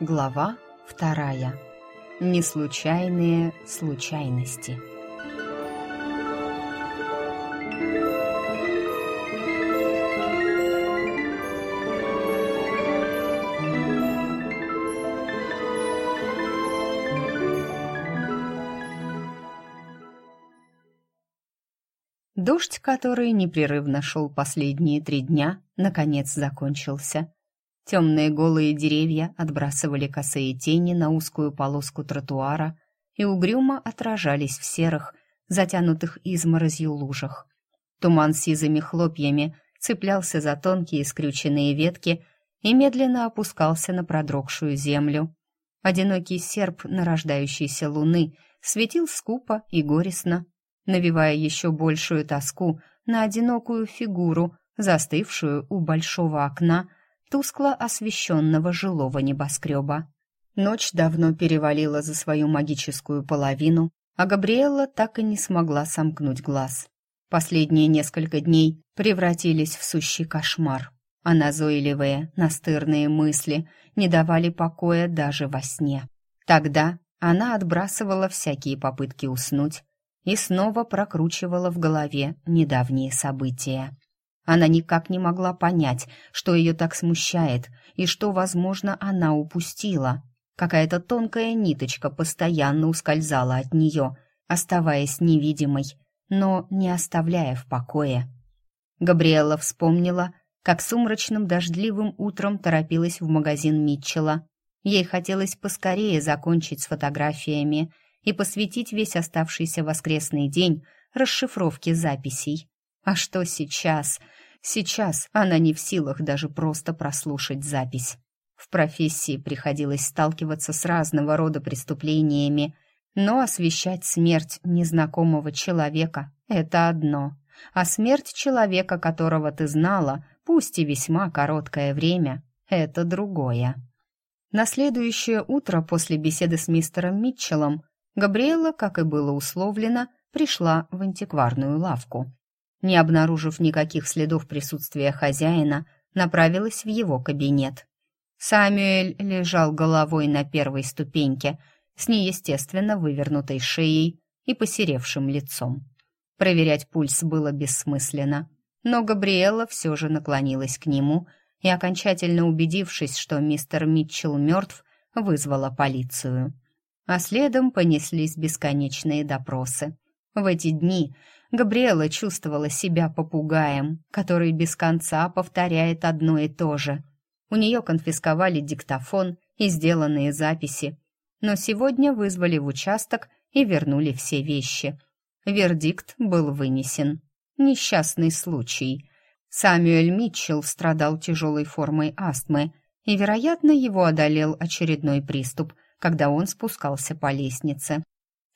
Глава вторая. Неслучайные случайности. Дождь, который непрерывно шел последние три дня, наконец закончился. Темные голые деревья отбрасывали косые тени на узкую полоску тротуара и угрюмо отражались в серых, затянутых изморозью лужах. Туман сизыми хлопьями цеплялся за тонкие скрюченные ветки и медленно опускался на продрогшую землю. Одинокий серп нарождающейся луны светил скупо и горестно, навевая еще большую тоску на одинокую фигуру, застывшую у большого окна тускло освещенного жилого небоскреба. Ночь давно перевалила за свою магическую половину, а Габриэлла так и не смогла сомкнуть глаз. Последние несколько дней превратились в сущий кошмар, а назойливые, настырные мысли не давали покоя даже во сне. Тогда она отбрасывала всякие попытки уснуть, и снова прокручивала в голове недавние события. Она никак не могла понять, что ее так смущает и что, возможно, она упустила. Какая-то тонкая ниточка постоянно ускользала от нее, оставаясь невидимой, но не оставляя в покое. Габриэла вспомнила, как сумрачным дождливым утром торопилась в магазин Митчелла. Ей хотелось поскорее закончить с фотографиями и посвятить весь оставшийся воскресный день расшифровке записей. А что сейчас? Сейчас она не в силах даже просто прослушать запись. В профессии приходилось сталкиваться с разного рода преступлениями, но освещать смерть незнакомого человека — это одно, а смерть человека, которого ты знала, пусть и весьма короткое время, — это другое. На следующее утро после беседы с мистером Митчеллом Габриэла, как и было условлено, пришла в антикварную лавку. Не обнаружив никаких следов присутствия хозяина, направилась в его кабинет. Самюэль лежал головой на первой ступеньке, с неестественно вывернутой шеей и посеревшим лицом. Проверять пульс было бессмысленно, но Габриэла все же наклонилась к нему и, окончательно убедившись, что мистер Митчелл мертв, вызвала полицию а следом понеслись бесконечные допросы. В эти дни Габриэла чувствовала себя попугаем, который без конца повторяет одно и то же. У нее конфисковали диктофон и сделанные записи, но сегодня вызвали в участок и вернули все вещи. Вердикт был вынесен. Несчастный случай. Самюэль Митчелл страдал тяжелой формой астмы, и, вероятно, его одолел очередной приступ – когда он спускался по лестнице.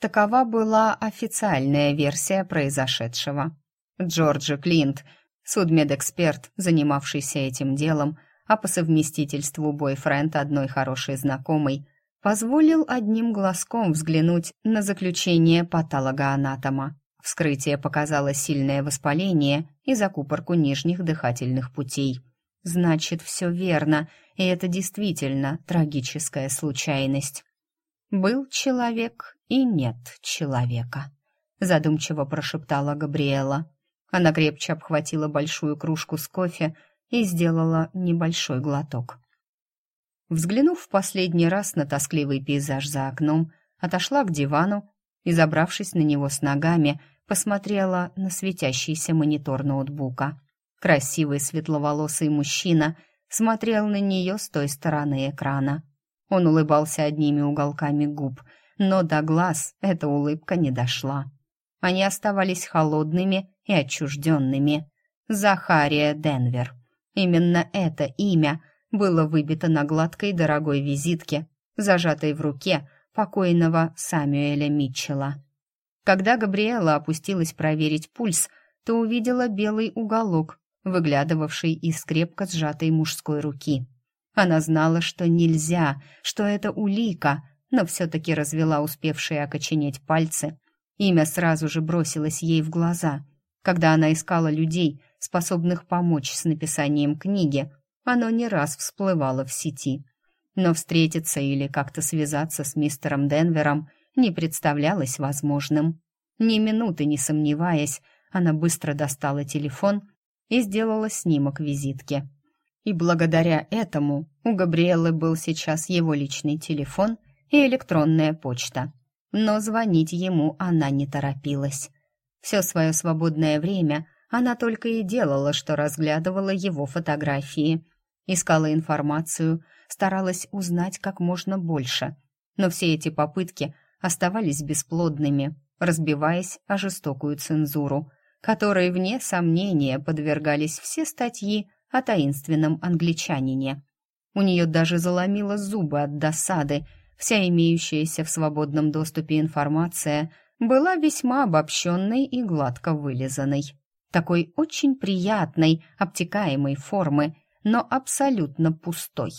Такова была официальная версия произошедшего. Джорджи Клинт, судмедэксперт, занимавшийся этим делом, а по совместительству бойфренд одной хорошей знакомой, позволил одним глазком взглянуть на заключение патологоанатома. Вскрытие показало сильное воспаление и закупорку нижних дыхательных путей. Значит, все верно, и это действительно трагическая случайность. Был человек и нет человека, задумчиво прошептала Габриэла. Она крепче обхватила большую кружку с кофе и сделала небольшой глоток. Взглянув в последний раз на тоскливый пейзаж за окном, отошла к дивану и, забравшись на него с ногами, посмотрела на светящийся монитор ноутбука. Красивый светловолосый мужчина смотрел на нее с той стороны экрана. Он улыбался одними уголками губ, но до глаз эта улыбка не дошла. Они оставались холодными и отчужденными. Захария Денвер. Именно это имя было выбито на гладкой дорогой визитке, зажатой в руке покойного Самюэля Митчелла. Когда Габриэла опустилась проверить пульс, то увидела белый уголок выглядывавший из крепко сжатой мужской руки. Она знала, что нельзя, что это улика, но все-таки развела успевшие окоченеть пальцы. Имя сразу же бросилось ей в глаза. Когда она искала людей, способных помочь с написанием книги, оно не раз всплывало в сети. Но встретиться или как-то связаться с мистером Денвером не представлялось возможным. Ни минуты не сомневаясь, она быстро достала телефон и сделала снимок визитки. И благодаря этому у Габриэлы был сейчас его личный телефон и электронная почта. Но звонить ему она не торопилась. Все свое свободное время она только и делала, что разглядывала его фотографии, искала информацию, старалась узнать как можно больше. Но все эти попытки оставались бесплодными, разбиваясь о жестокую цензуру, которой, вне сомнения, подвергались все статьи о таинственном англичанине. У нее даже заломило зубы от досады, вся имеющаяся в свободном доступе информация была весьма обобщенной и гладко вылизанной. Такой очень приятной, обтекаемой формы, но абсолютно пустой,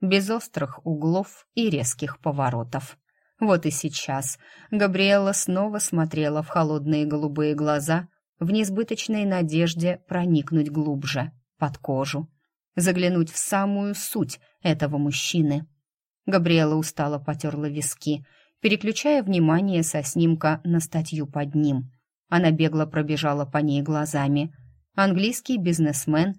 без острых углов и резких поворотов. Вот и сейчас Габриэла снова смотрела в холодные голубые глаза в несбыточной надежде проникнуть глубже, под кожу, заглянуть в самую суть этого мужчины. Габриэла устало потерла виски, переключая внимание со снимка на статью под ним. Она бегло пробежала по ней глазами. Английский бизнесмен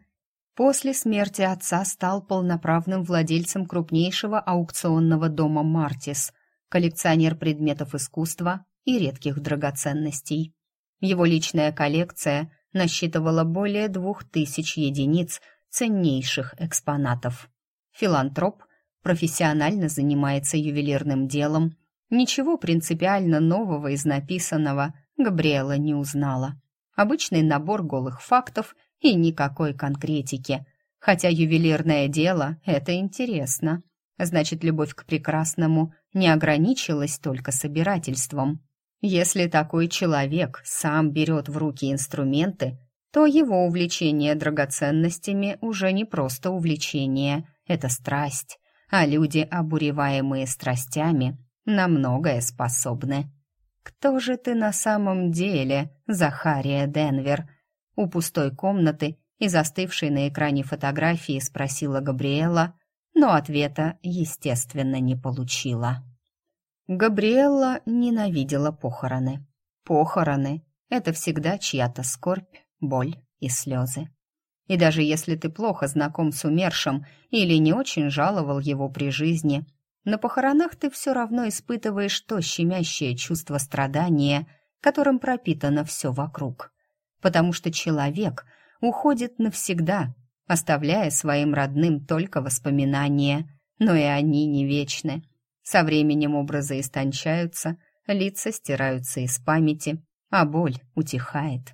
после смерти отца стал полноправным владельцем крупнейшего аукционного дома «Мартис», коллекционер предметов искусства и редких драгоценностей. Его личная коллекция насчитывала более двух тысяч единиц ценнейших экспонатов. Филантроп профессионально занимается ювелирным делом. Ничего принципиально нового из написанного Габриэла не узнала. Обычный набор голых фактов и никакой конкретики. Хотя ювелирное дело — это интересно. Значит, любовь к прекрасному не ограничилась только собирательством. Если такой человек сам берет в руки инструменты, то его увлечение драгоценностями уже не просто увлечение, это страсть, а люди, обуреваемые страстями, на многое способны. «Кто же ты на самом деле, Захария Денвер?» У пустой комнаты и застывшей на экране фотографии спросила Габриэла, но ответа, естественно, не получила. Габриэлла ненавидела похороны. Похороны — это всегда чья-то скорбь, боль и слезы. И даже если ты плохо знаком с умершим или не очень жаловал его при жизни, на похоронах ты все равно испытываешь то щемящее чувство страдания, которым пропитано все вокруг. Потому что человек уходит навсегда, оставляя своим родным только воспоминания, но и они не вечны. Со временем образы истончаются, лица стираются из памяти, а боль утихает.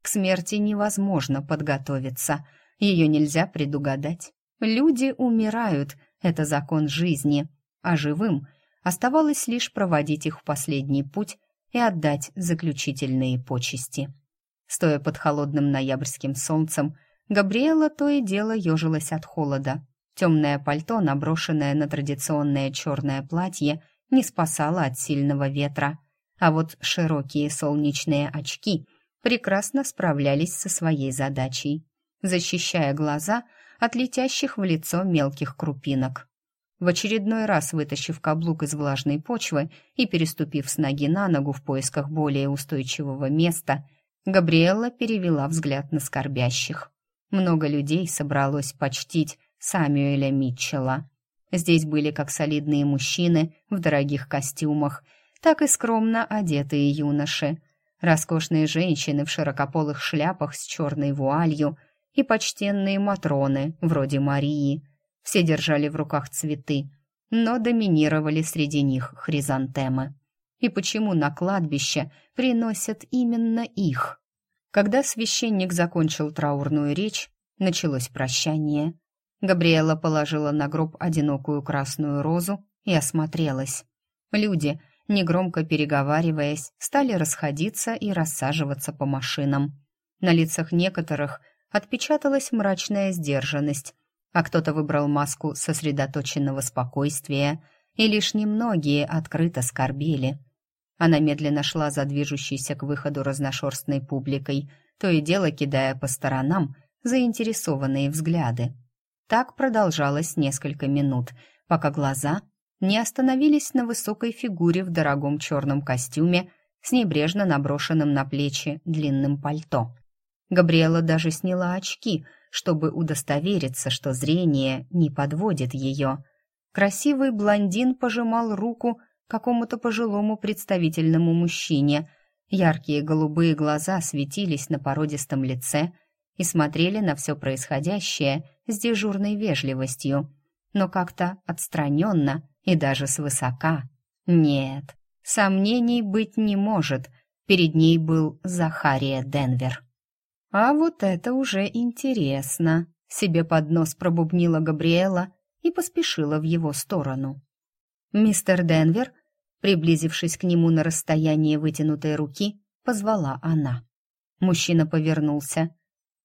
К смерти невозможно подготовиться, ее нельзя предугадать. Люди умирают, это закон жизни, а живым оставалось лишь проводить их в последний путь и отдать заключительные почести. Стоя под холодным ноябрьским солнцем, Габриэла то и дело ежилась от холода. Темное пальто, наброшенное на традиционное черное платье, не спасало от сильного ветра, а вот широкие солнечные очки прекрасно справлялись со своей задачей, защищая глаза от летящих в лицо мелких крупинок. В очередной раз вытащив каблук из влажной почвы и переступив с ноги на ногу в поисках более устойчивого места, Габриэлла перевела взгляд на скорбящих. Много людей собралось почтить Самюэля Митчелла. Здесь были как солидные мужчины в дорогих костюмах, так и скромно одетые юноши, роскошные женщины в широкополых шляпах с черной вуалью и почтенные матроны, вроде Марии. Все держали в руках цветы, но доминировали среди них хризантемы. И почему на кладбище приносят именно их? Когда священник закончил траурную речь, началось прощание. Габриэла положила на гроб одинокую красную розу и осмотрелась. Люди, негромко переговариваясь, стали расходиться и рассаживаться по машинам. На лицах некоторых отпечаталась мрачная сдержанность, а кто-то выбрал маску сосредоточенного спокойствия, и лишь немногие открыто скорбели. Она медленно шла за движущейся к выходу разношерстной публикой, то и дело кидая по сторонам заинтересованные взгляды. Так продолжалось несколько минут, пока глаза не остановились на высокой фигуре в дорогом черном костюме с небрежно наброшенным на плечи длинным пальто. Габриэла даже сняла очки, чтобы удостовериться, что зрение не подводит ее. Красивый блондин пожимал руку какому-то пожилому представительному мужчине. Яркие голубые глаза светились на породистом лице и смотрели на все происходящее с дежурной вежливостью, но как-то отстраненно и даже свысока. Нет, сомнений быть не может. Перед ней был Захария Денвер. А вот это уже интересно. Себе под нос пробубнила Габриэла и поспешила в его сторону. Мистер Денвер, приблизившись к нему на расстояние вытянутой руки, позвала она. Мужчина повернулся.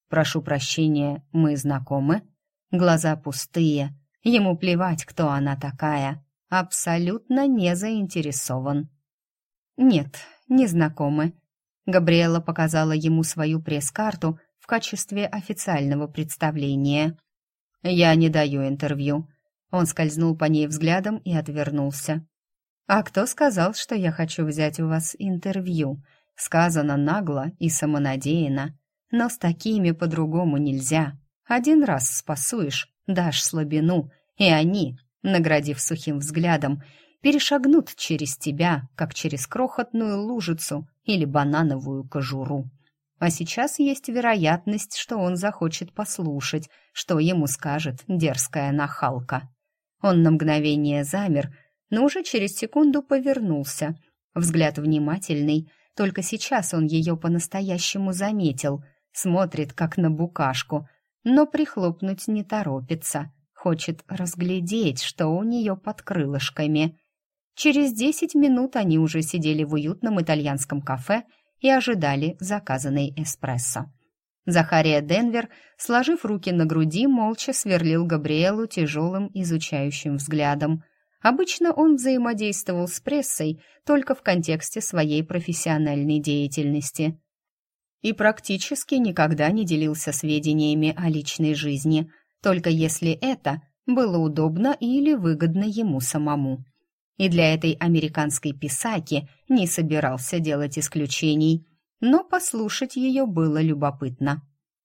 «Прошу прощения, мы знакомы?» Глаза пустые. Ему плевать, кто она такая абсолютно не заинтересован. «Нет, не знакомы». Габриэла показала ему свою пресс-карту в качестве официального представления. «Я не даю интервью». Он скользнул по ней взглядом и отвернулся. «А кто сказал, что я хочу взять у вас интервью?» Сказано нагло и самонадеянно. Но с такими по-другому нельзя. Один раз спасуешь, дашь слабину, и они наградив сухим взглядом, перешагнут через тебя, как через крохотную лужицу или банановую кожуру. А сейчас есть вероятность, что он захочет послушать, что ему скажет дерзкая нахалка. Он на мгновение замер, но уже через секунду повернулся. Взгляд внимательный, только сейчас он ее по-настоящему заметил, смотрит как на букашку, но прихлопнуть не торопится — хочет разглядеть, что у нее под крылышками. Через десять минут они уже сидели в уютном итальянском кафе и ожидали заказанный эспрессо. Захария Денвер, сложив руки на груди, молча сверлил Габриэлу тяжелым изучающим взглядом. Обычно он взаимодействовал с прессой только в контексте своей профессиональной деятельности и практически никогда не делился сведениями о личной жизни – только если это было удобно или выгодно ему самому. И для этой американской писаки не собирался делать исключений, но послушать ее было любопытно.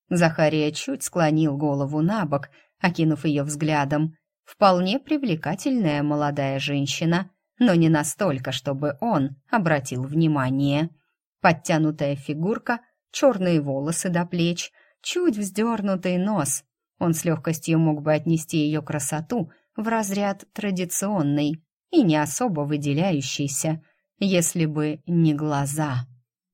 Захария чуть склонил голову на бок, окинув ее взглядом. Вполне привлекательная молодая женщина, но не настолько, чтобы он обратил внимание. Подтянутая фигурка, черные волосы до плеч, чуть вздернутый нос, он с легкостью мог бы отнести ее красоту в разряд традиционный и не особо выделяющийся, если бы не глаза.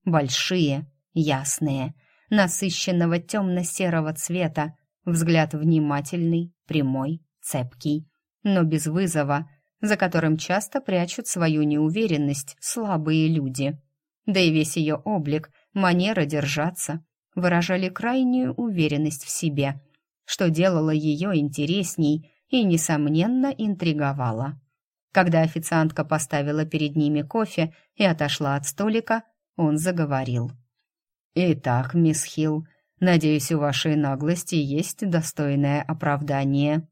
Большие, ясные, насыщенного темно-серого цвета, взгляд внимательный, прямой, цепкий, но без вызова, за которым часто прячут свою неуверенность слабые люди. Да и весь ее облик, манера держаться выражали крайнюю уверенность в себе – что делало ее интересней и, несомненно, интриговало. Когда официантка поставила перед ними кофе и отошла от столика, он заговорил. «Итак, мисс Хилл, надеюсь, у вашей наглости есть достойное оправдание».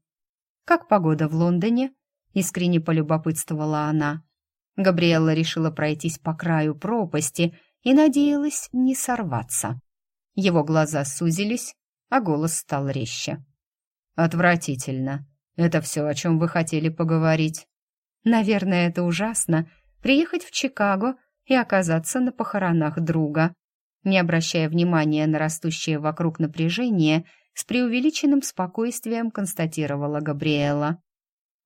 «Как погода в Лондоне?» — искренне полюбопытствовала она. Габриэлла решила пройтись по краю пропасти и надеялась не сорваться. Его глаза сузились, а голос стал резче. «Отвратительно. Это все, о чем вы хотели поговорить?» «Наверное, это ужасно — приехать в Чикаго и оказаться на похоронах друга». Не обращая внимания на растущее вокруг напряжение, с преувеличенным спокойствием констатировала Габриэла.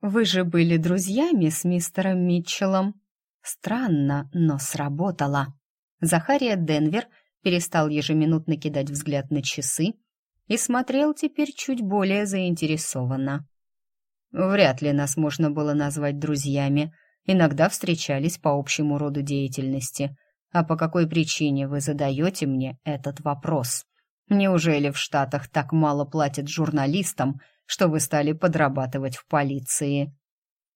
«Вы же были друзьями с мистером Митчеллом?» Странно, но сработало. Захария Денвер перестал ежеминутно кидать взгляд на часы и смотрел теперь чуть более заинтересованно. Вряд ли нас можно было назвать друзьями. Иногда встречались по общему роду деятельности. А по какой причине вы задаете мне этот вопрос? Неужели в Штатах так мало платят журналистам, что вы стали подрабатывать в полиции?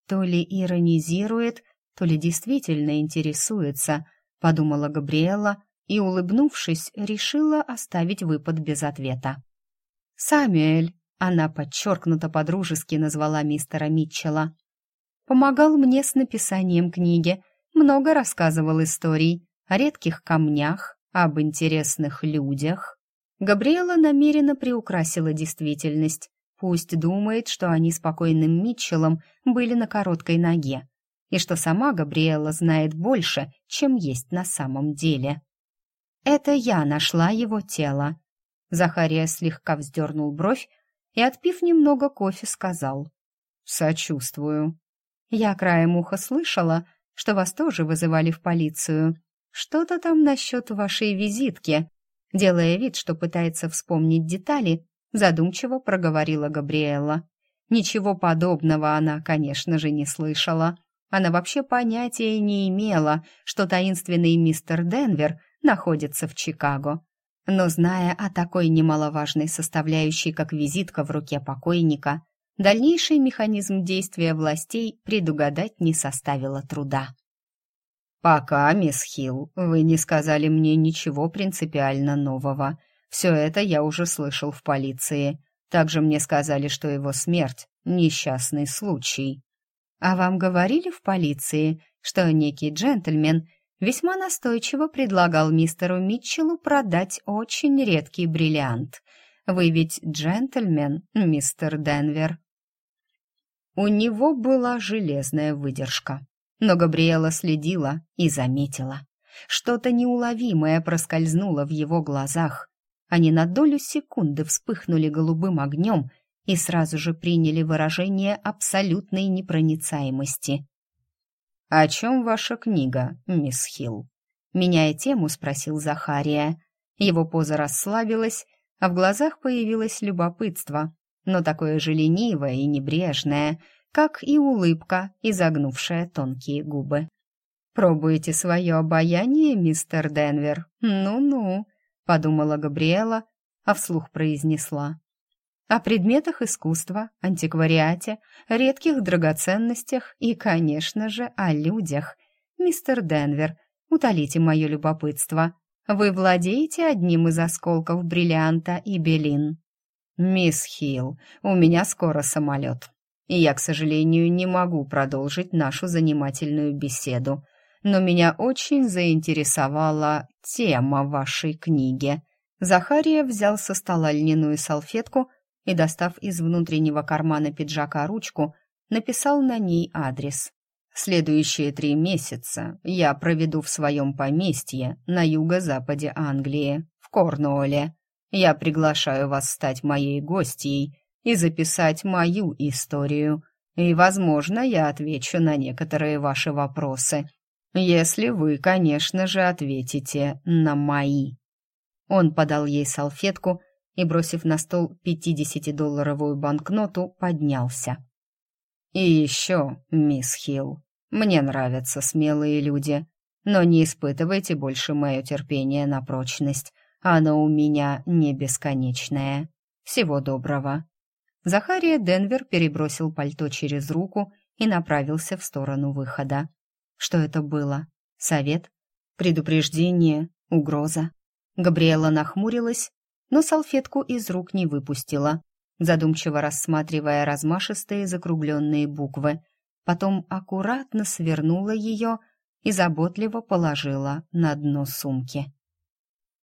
То ли иронизирует, то ли действительно интересуется, подумала Габриэла, и, улыбнувшись, решила оставить выпад без ответа. «Самюэль», — она подчеркнуто подружески назвала мистера Митчелла, помогал мне с написанием книги, много рассказывал историй о редких камнях, об интересных людях. Габриэла намеренно приукрасила действительность. Пусть думает, что они с покойным Митчеллом были на короткой ноге, и что сама Габриэла знает больше, чем есть на самом деле. «Это я нашла его тело». Захария слегка вздернул бровь и, отпив немного кофе, сказал. «Сочувствую». Я краем уха слышала, что вас тоже вызывали в полицию. Что-то там насчет вашей визитки. Делая вид, что пытается вспомнить детали, задумчиво проговорила Габриэла. Ничего подобного она, конечно же, не слышала. Она вообще понятия не имела, что таинственный мистер Денвер находится в Чикаго. Но зная о такой немаловажной составляющей, как визитка в руке покойника, Дальнейший механизм действия властей предугадать не составило труда. «Пока, мисс Хилл, вы не сказали мне ничего принципиально нового. Все это я уже слышал в полиции. Также мне сказали, что его смерть — несчастный случай». «А вам говорили в полиции, что некий джентльмен весьма настойчиво предлагал мистеру Митчеллу продать очень редкий бриллиант? Вы ведь джентльмен, мистер Денвер?» У него была железная выдержка. Но Габриэла следила и заметила. Что-то неуловимое проскользнуло в его глазах. Они на долю секунды вспыхнули голубым огнем и сразу же приняли выражение абсолютной непроницаемости. «О чем ваша книга, мисс Хилл?» Меняя тему, спросил Захария. Его поза расслабилась, а в глазах появилось любопытство но такое же ленивое и небрежное, как и улыбка, изогнувшая тонкие губы. «Пробуете свое обаяние, мистер Денвер? Ну-ну», — подумала Габриэла, а вслух произнесла. «О предметах искусства, антиквариате, редких драгоценностях и, конечно же, о людях. Мистер Денвер, утолите мое любопытство. Вы владеете одним из осколков бриллианта и белин?» «Мисс Хилл, у меня скоро самолет, и я, к сожалению, не могу продолжить нашу занимательную беседу, но меня очень заинтересовала тема вашей книги». Захария взял со стола льняную салфетку и, достав из внутреннего кармана пиджака ручку, написал на ней адрес. «Следующие три месяца я проведу в своем поместье на юго-западе Англии, в Корнуолле. Я приглашаю вас стать моей гостьей и записать мою историю. И, возможно, я отвечу на некоторые ваши вопросы, если вы, конечно же, ответите на мои». Он подал ей салфетку и, бросив на стол пятидесятидолларовую банкноту, поднялся. «И еще, мисс Хилл, мне нравятся смелые люди, но не испытывайте больше мое терпение на прочность. Оно у меня не бесконечное. Всего доброго». Захария Денвер перебросил пальто через руку и направился в сторону выхода. Что это было? Совет? Предупреждение? Угроза? Габриэла нахмурилась, но салфетку из рук не выпустила, задумчиво рассматривая размашистые закругленные буквы. Потом аккуратно свернула ее и заботливо положила на дно сумки.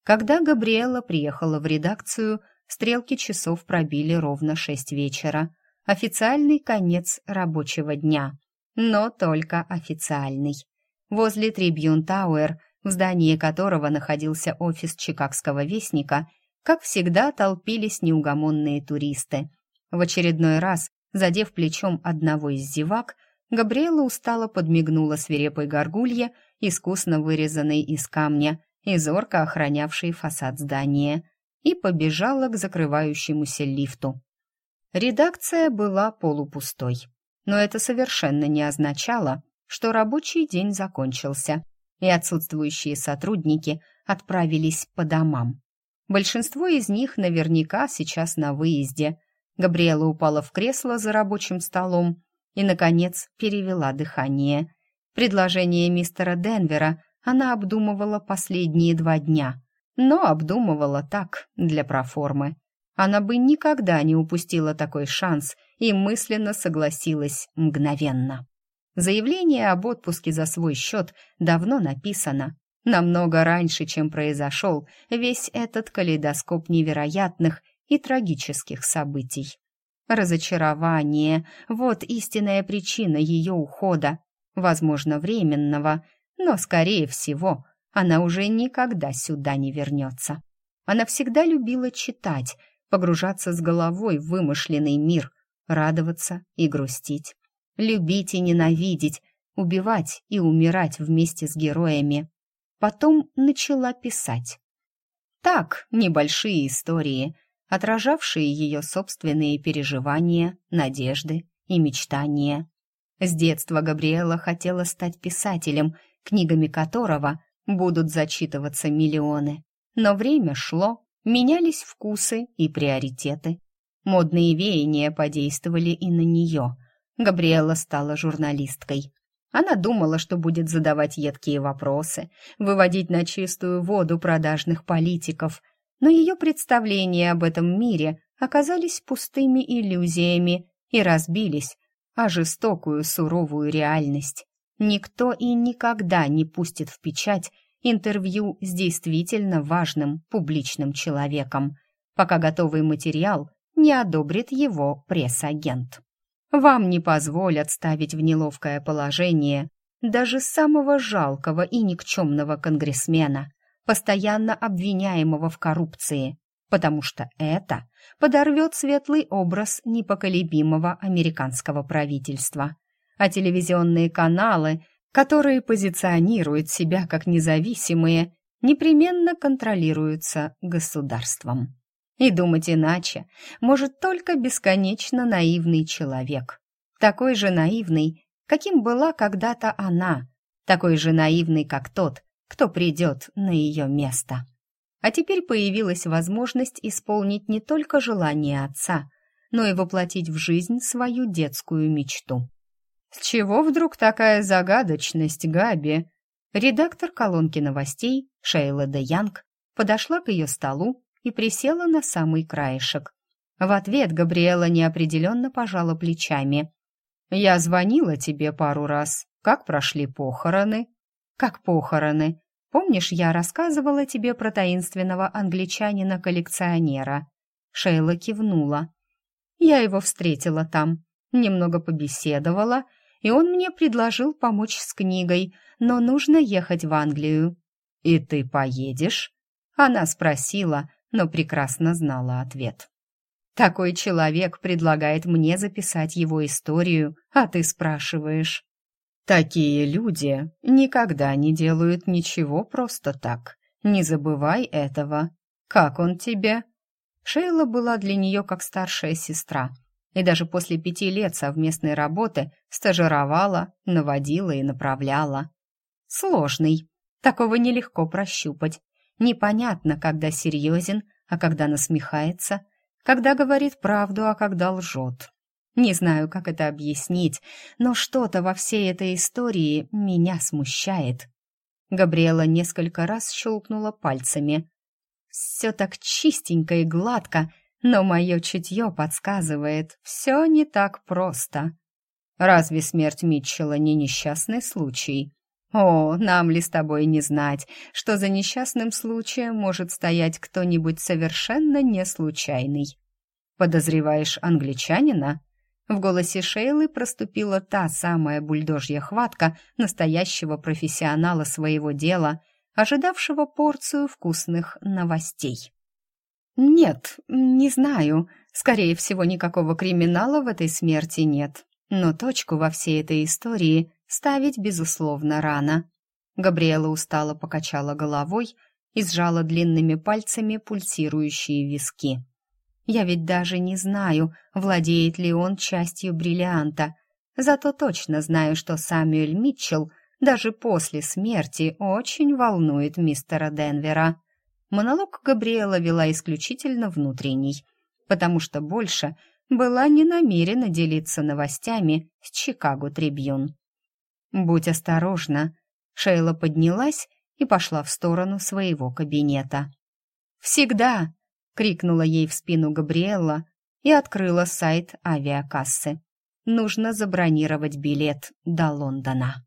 Когда Габриэла приехала в редакцию, стрелки часов пробили ровно шесть вечера. Официальный конец рабочего дня. Но только официальный. Возле Трибьюн Тауэр, в здании которого находился офис Чикагского вестника, как всегда толпились неугомонные туристы. В очередной раз, задев плечом одного из зевак, Габриэла устало подмигнула свирепой горгулье, искусно вырезанной из камня, и зорко охранявший фасад здания, и побежала к закрывающемуся лифту. Редакция была полупустой, но это совершенно не означало, что рабочий день закончился, и отсутствующие сотрудники отправились по домам. Большинство из них наверняка сейчас на выезде. Габриэла упала в кресло за рабочим столом и, наконец, перевела дыхание. Предложение мистера Денвера она обдумывала последние два дня, но обдумывала так, для проформы. Она бы никогда не упустила такой шанс и мысленно согласилась мгновенно. Заявление об отпуске за свой счет давно написано, намного раньше, чем произошел весь этот калейдоскоп невероятных и трагических событий. Разочарование — вот истинная причина ее ухода, возможно, временного, но, скорее всего, она уже никогда сюда не вернется. Она всегда любила читать, погружаться с головой в вымышленный мир, радоваться и грустить, любить и ненавидеть, убивать и умирать вместе с героями. Потом начала писать. Так, небольшие истории, отражавшие ее собственные переживания, надежды и мечтания. С детства Габриэла хотела стать писателем, книгами которого будут зачитываться миллионы. Но время шло, менялись вкусы и приоритеты. Модные веяния подействовали и на нее. Габриэла стала журналисткой. Она думала, что будет задавать едкие вопросы, выводить на чистую воду продажных политиков, но ее представления об этом мире оказались пустыми иллюзиями и разбились о жестокую суровую реальность. Никто и никогда не пустит в печать интервью с действительно важным публичным человеком, пока готовый материал не одобрит его пресс-агент. Вам не позволят ставить в неловкое положение даже самого жалкого и никчемного конгрессмена, постоянно обвиняемого в коррупции, потому что это подорвет светлый образ непоколебимого американского правительства. А телевизионные каналы, которые позиционируют себя как независимые, непременно контролируются государством. И думать иначе может только бесконечно наивный человек. Такой же наивный, каким была когда-то она, такой же наивный, как тот, кто придет на ее место. А теперь появилась возможность исполнить не только желание отца, но и воплотить в жизнь свою детскую мечту. «С чего вдруг такая загадочность, Габи?» Редактор колонки новостей Шейла де Янг подошла к ее столу и присела на самый краешек. В ответ Габриэла неопределенно пожала плечами. «Я звонила тебе пару раз. Как прошли похороны?» «Как похороны?» Помнишь, я рассказывала тебе про таинственного англичанина-коллекционера?» Шейла кивнула. «Я его встретила там, немного побеседовала, и он мне предложил помочь с книгой, но нужно ехать в Англию». «И ты поедешь?» Она спросила, но прекрасно знала ответ. «Такой человек предлагает мне записать его историю, а ты спрашиваешь». Такие люди никогда не делают ничего просто так. Не забывай этого. Как он тебе? Шейла была для нее как старшая сестра, и даже после пяти лет совместной работы стажировала, наводила и направляла. Сложный. Такого нелегко прощупать. Непонятно, когда серьезен, а когда насмехается, когда говорит правду, а когда лжет. Не знаю, как это объяснить, но что-то во всей этой истории меня смущает. Габриэла несколько раз щелкнула пальцами. Все так чистенько и гладко, но мое чутье подсказывает, все не так просто. Разве смерть Митчелла не несчастный случай? О, нам ли с тобой не знать, что за несчастным случаем может стоять кто-нибудь совершенно не случайный? Подозреваешь англичанина? В голосе Шейлы проступила та самая бульдожья хватка настоящего профессионала своего дела, ожидавшего порцию вкусных новостей. «Нет, не знаю. Скорее всего, никакого криминала в этой смерти нет. Но точку во всей этой истории ставить, безусловно, рано». Габриэла устало покачала головой и сжала длинными пальцами пульсирующие виски. Я ведь даже не знаю, владеет ли он частью бриллианта. Зато точно знаю, что Самюэль Митчелл даже после смерти очень волнует мистера Денвера. Монолог Габриэла вела исключительно внутренний, потому что больше была не намерена делиться новостями с Чикаго Трибьюн. «Будь осторожна», Шейла поднялась и пошла в сторону своего кабинета. «Всегда!» — крикнула ей в спину Габриэлла и открыла сайт авиакассы. «Нужно забронировать билет до Лондона».